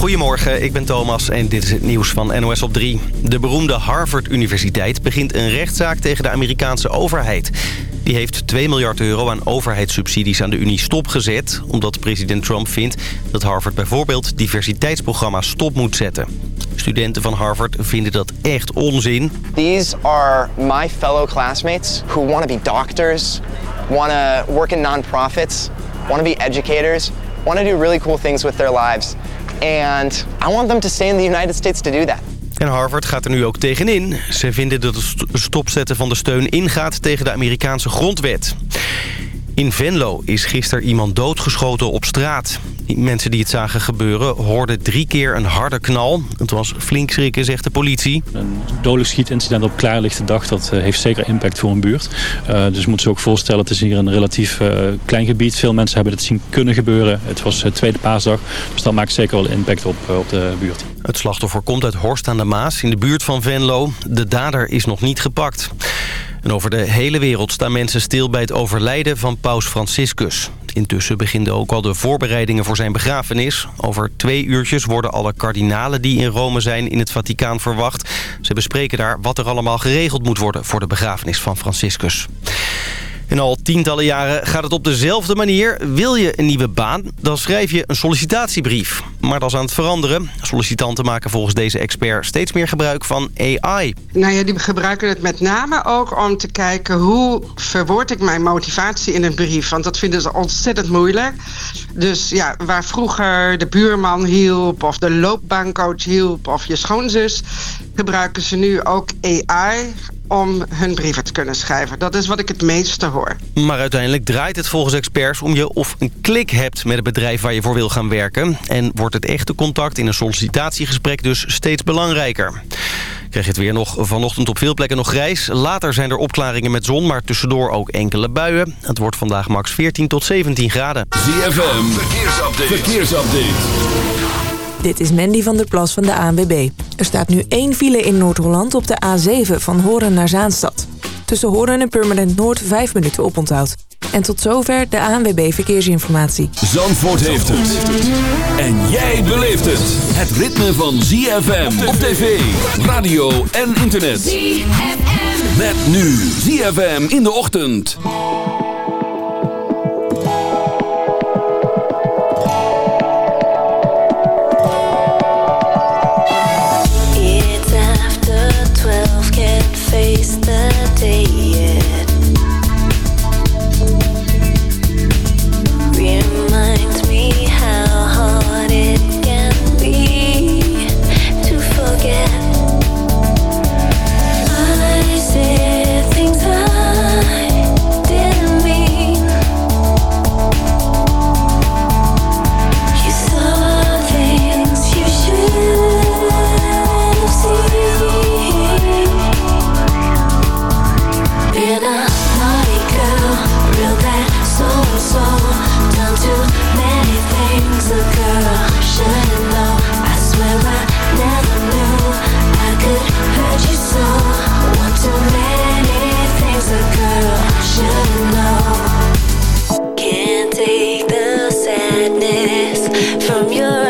Goedemorgen, ik ben Thomas en dit is het nieuws van NOS op 3. De beroemde Harvard Universiteit begint een rechtszaak tegen de Amerikaanse overheid. Die heeft 2 miljard euro aan overheidssubsidies aan de Unie stopgezet... omdat president Trump vindt dat Harvard bijvoorbeeld diversiteitsprogramma's stop moet zetten. Studenten van Harvard vinden dat echt onzin. These are my fellow classmates who want to be doctors, want to work in non-profits, want to be educators, want to do really cool things with their lives. And I want them to stay in the United States to do that. En Harvard gaat er nu ook tegenin. Ze vinden dat het stopzetten van de steun ingaat tegen de Amerikaanse grondwet. In Venlo is gisteren iemand doodgeschoten op straat. Mensen die het zagen gebeuren hoorden drie keer een harde knal. Het was flink schrikken, zegt de politie. Een dodelijk schietincident op klaarlichte dag, dat eh, heeft zeker impact voor een buurt. Uh, dus moet ze ook voorstellen, het is hier een relatief uh, klein gebied. Veel mensen hebben het zien kunnen gebeuren. Het was tweede paasdag, dus dat maakt zeker wel impact op, op de buurt. Het slachtoffer komt uit Horst aan de Maas in de buurt van Venlo. De dader is nog niet gepakt. En over de hele wereld staan mensen stil bij het overlijden van paus Franciscus. Intussen beginnen ook al de voorbereidingen voor zijn begrafenis. Over twee uurtjes worden alle kardinalen die in Rome zijn in het Vaticaan verwacht. Ze bespreken daar wat er allemaal geregeld moet worden voor de begrafenis van Franciscus. En al tientallen jaren gaat het op dezelfde manier. Wil je een nieuwe baan, dan schrijf je een sollicitatiebrief. Maar dat is aan het veranderen. Sollicitanten maken volgens deze expert steeds meer gebruik van AI. Nou ja, die gebruiken het met name ook om te kijken... hoe verwoord ik mijn motivatie in een brief. Want dat vinden ze ontzettend moeilijk. Dus ja, waar vroeger de buurman hielp... of de loopbaancoach hielp of je schoonzus... gebruiken ze nu ook AI om hun brieven te kunnen schrijven. Dat is wat ik het meeste hoor. Maar uiteindelijk draait het volgens experts om je of een klik hebt met het bedrijf waar je voor wil gaan werken. En wordt het echte contact in een sollicitatiegesprek dus steeds belangrijker. Krijg je het weer nog vanochtend op veel plekken nog grijs. Later zijn er opklaringen met zon, maar tussendoor ook enkele buien. Het wordt vandaag max 14 tot 17 graden. ZFM, verkeersupdate. verkeersupdate. Dit is Mandy van der Plas van de ANWB. Er staat nu één file in Noord-Holland op de A7 van Horen naar Zaanstad. Tussen Horen en Purmerend Noord 5 minuten oponthoud. En tot zover de ANWB Verkeersinformatie. Zandvoort heeft het. En jij beleeft het. Het ritme van ZFM op tv, radio en internet. ZFM. Met nu ZFM in de ochtend. you're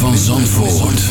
van Zandvoort.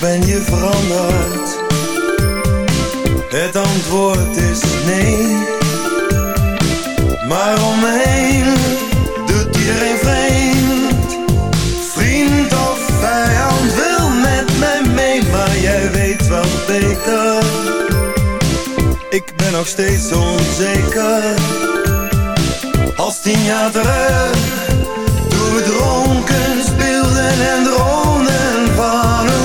ben je veranderd? Het antwoord is nee. Maar om me heen doet iedereen vreemd. Vriend of vijand wil met mij mee, maar jij weet wel beter. Ik ben nog steeds onzeker. Als tien jaar terug, toen we dronken speelden en droomden van een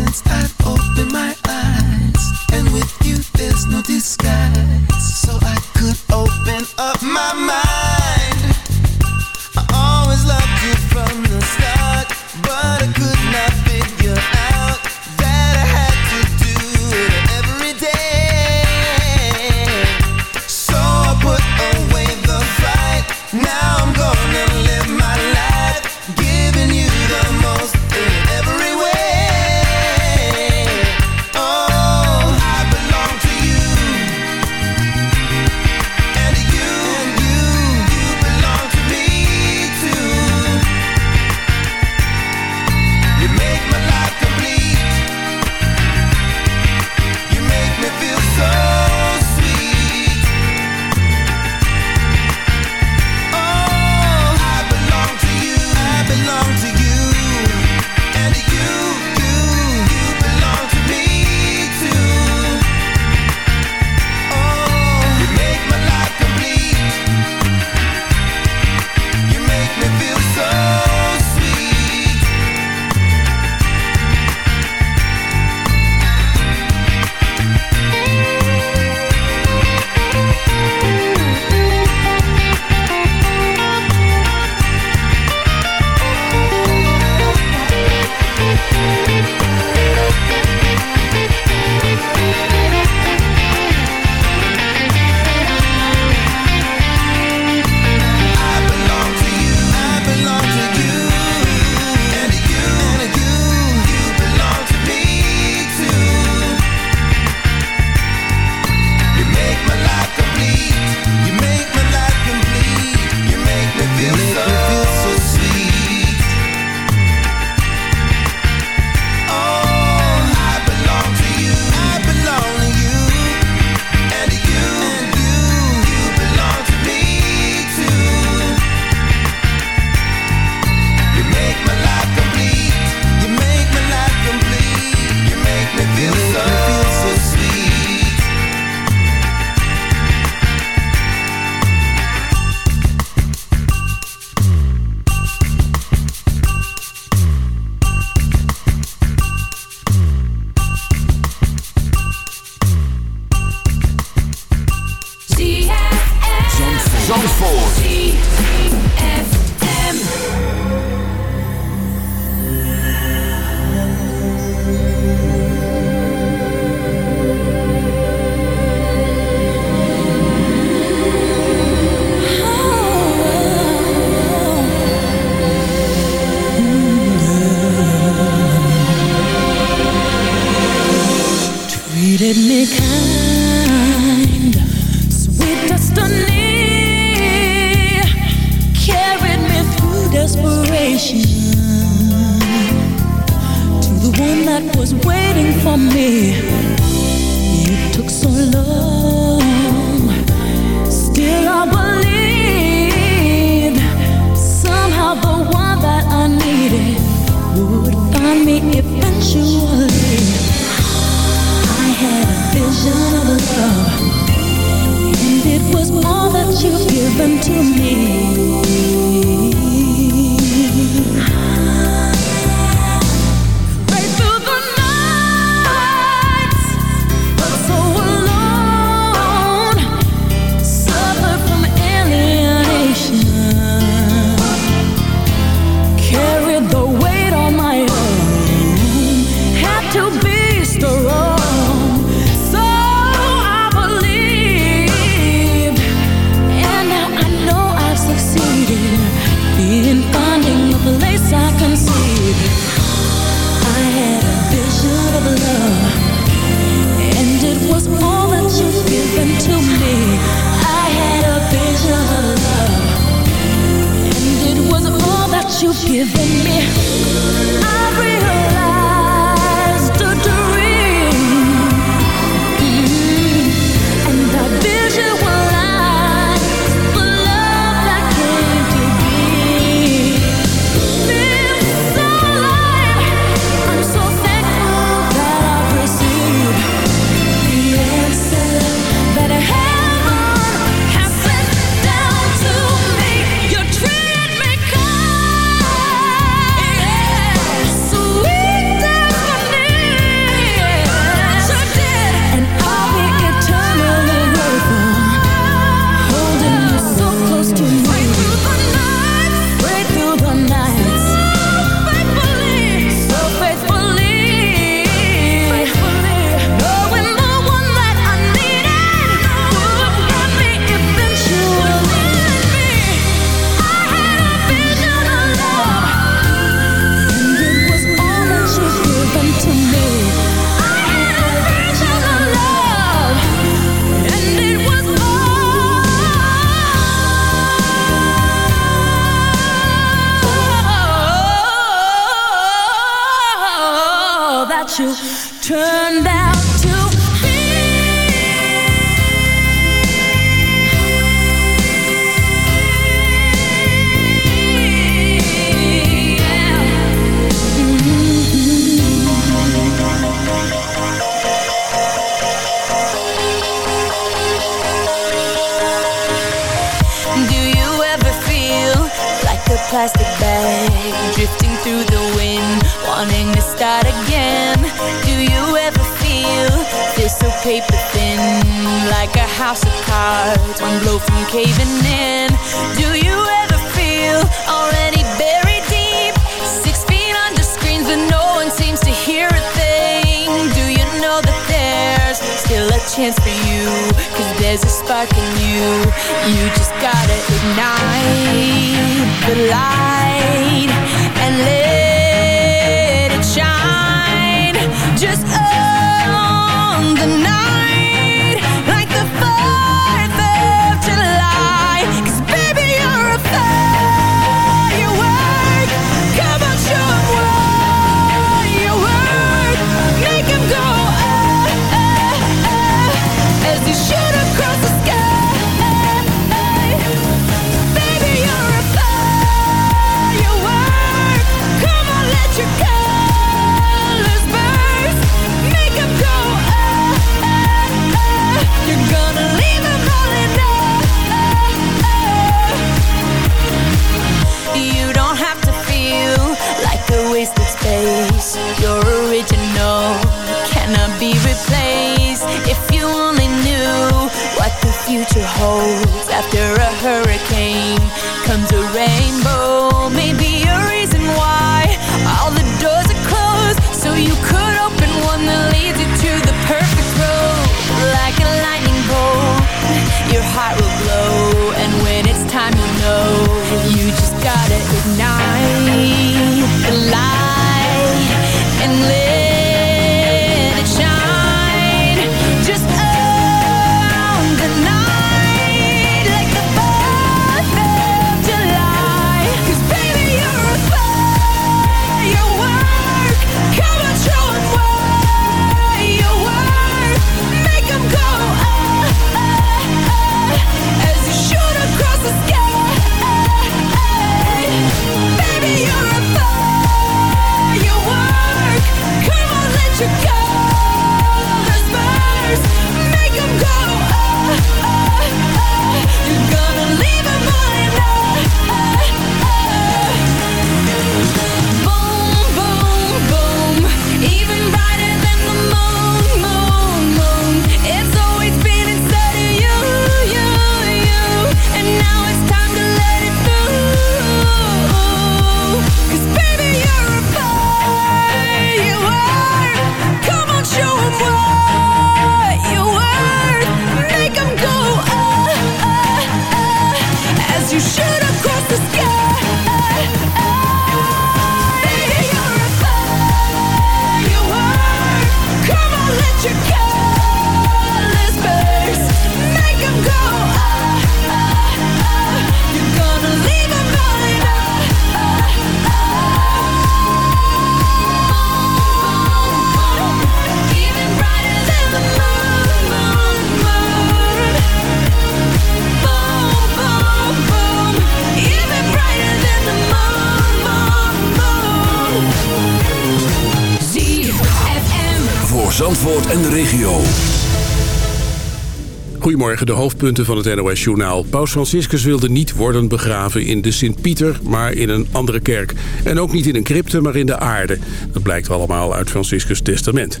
de hoofdpunten van het NOS-journaal. Paus Franciscus wilde niet worden begraven in de Sint-Pieter, maar in een andere kerk. En ook niet in een crypte, maar in de aarde. Dat blijkt allemaal uit Franciscus' testament.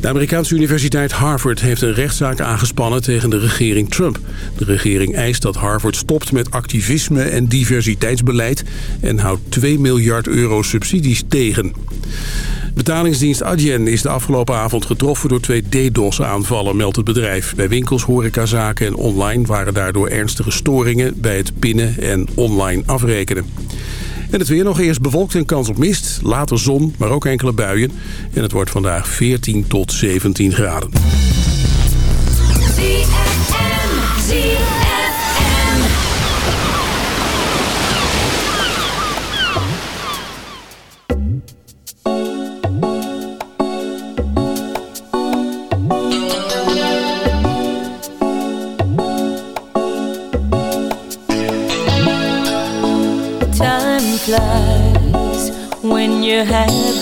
De Amerikaanse universiteit Harvard heeft een rechtszaak aangespannen tegen de regering Trump. De regering eist dat Harvard stopt met activisme en diversiteitsbeleid... en houdt 2 miljard euro subsidies tegen. Betalingsdienst Adyen is de afgelopen avond getroffen door twee DDoS-aanvallen, meldt het bedrijf. Bij winkels, horecazaken en online waren daardoor ernstige storingen bij het pinnen en online afrekenen. En het weer nog eerst bewolkt en kans op mist, later zon, maar ook enkele buien. En het wordt vandaag 14 tot 17 graden.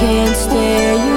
Can't stay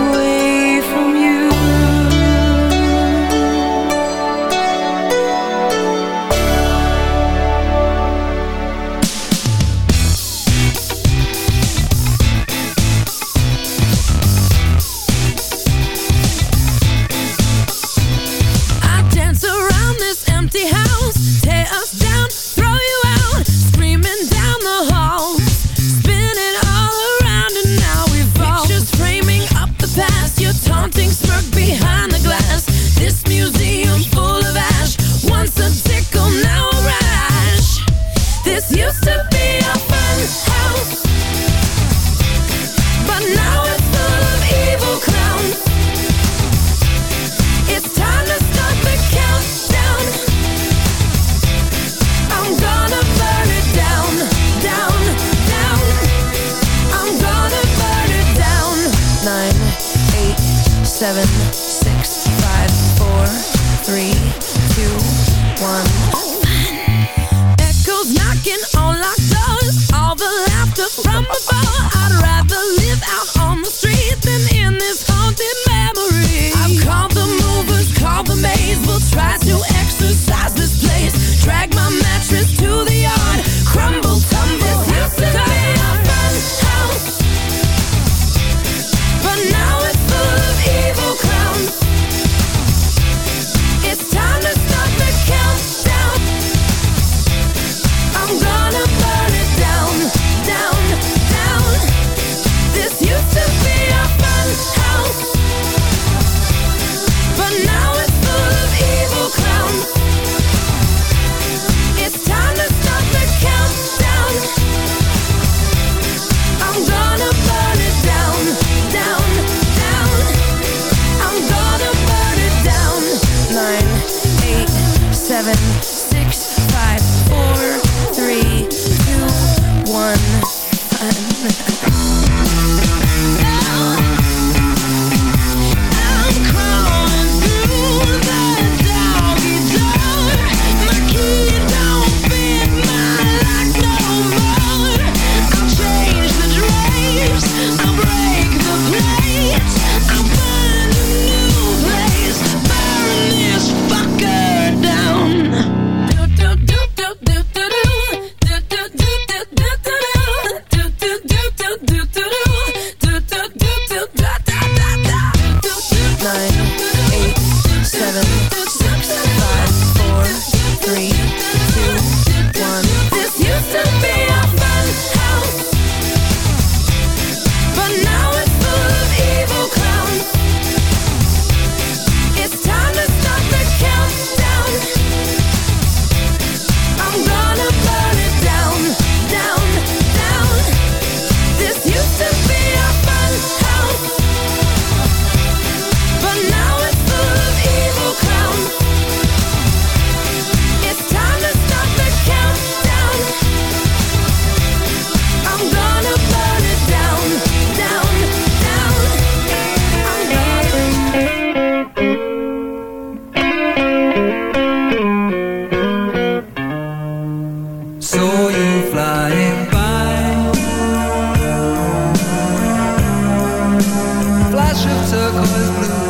Flash of turquoise blue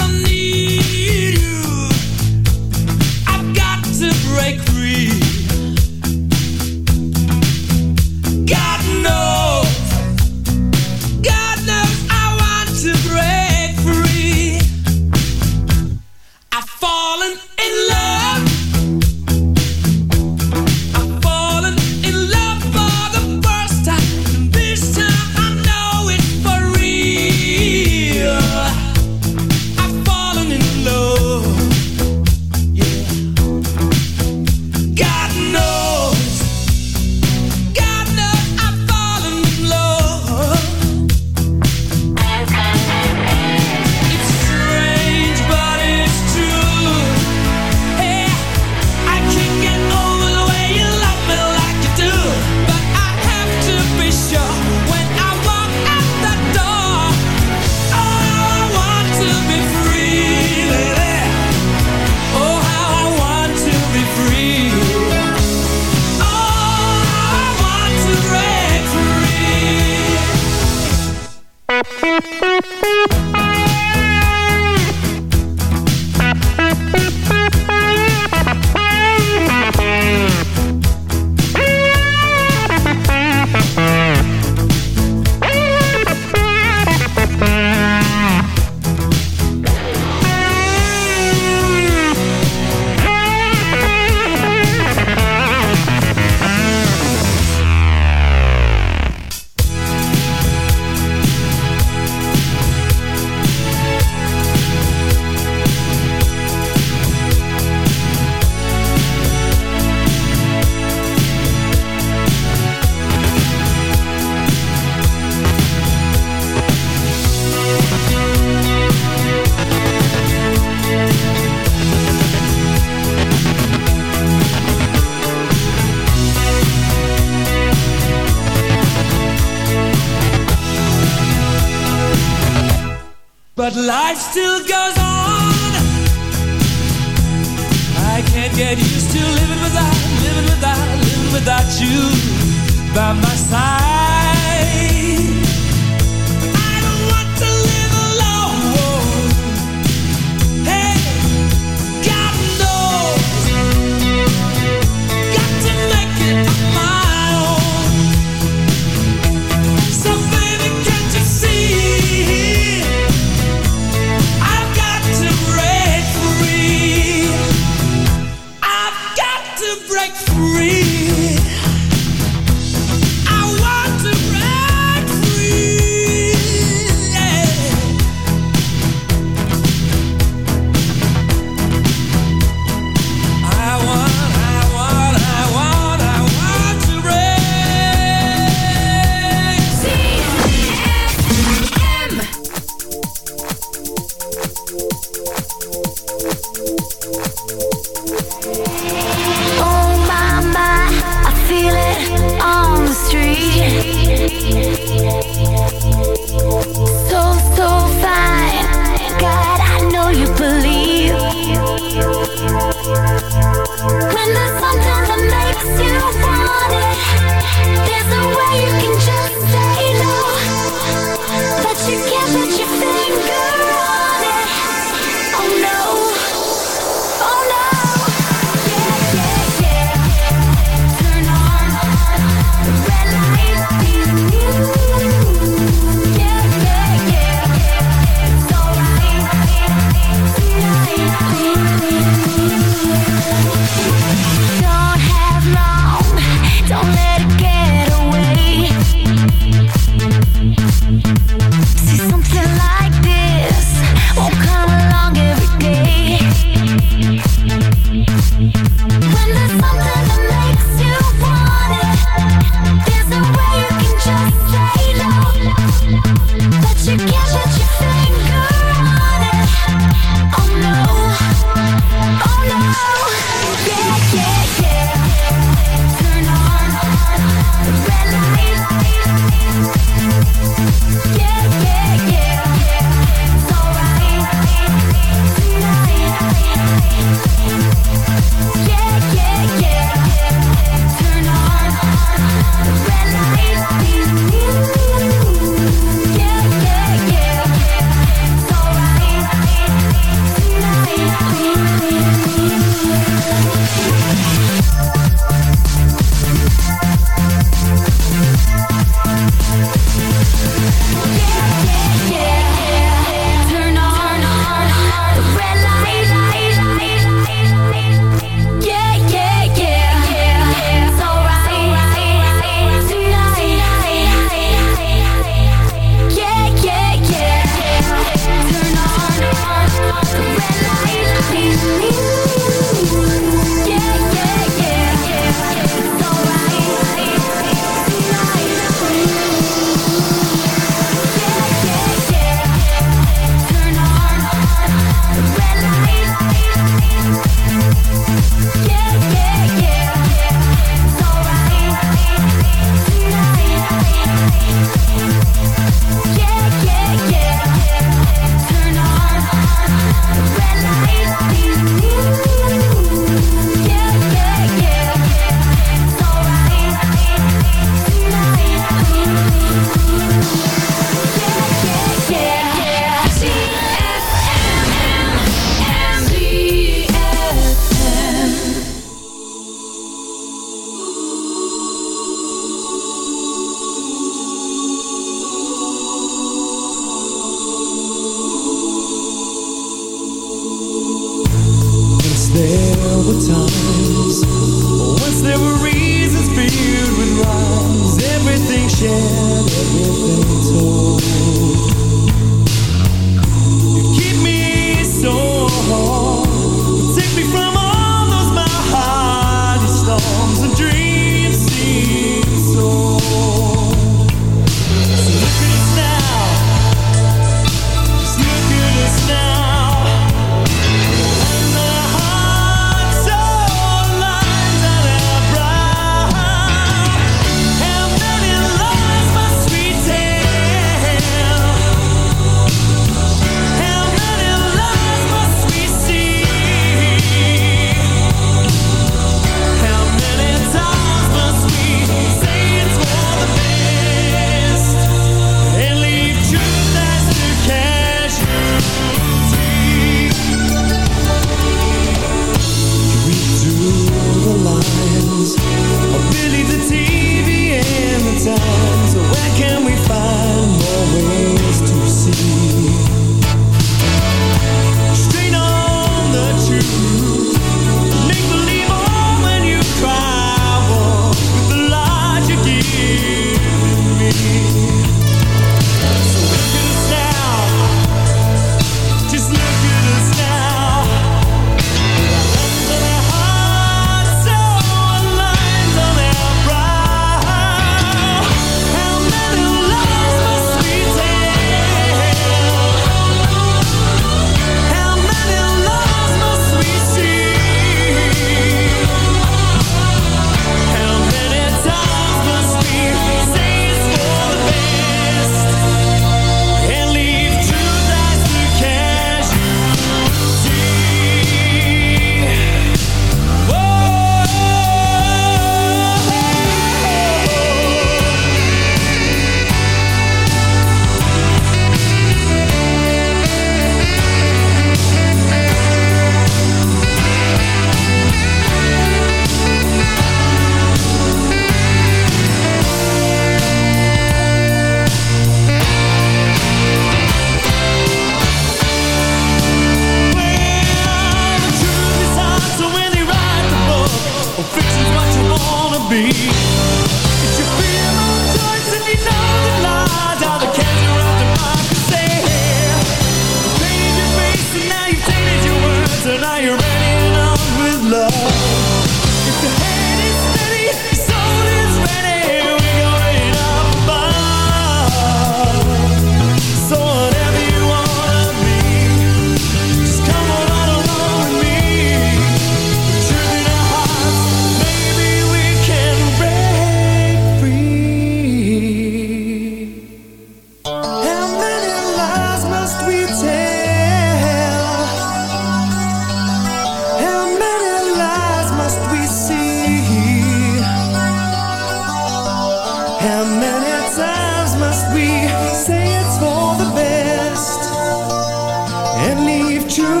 you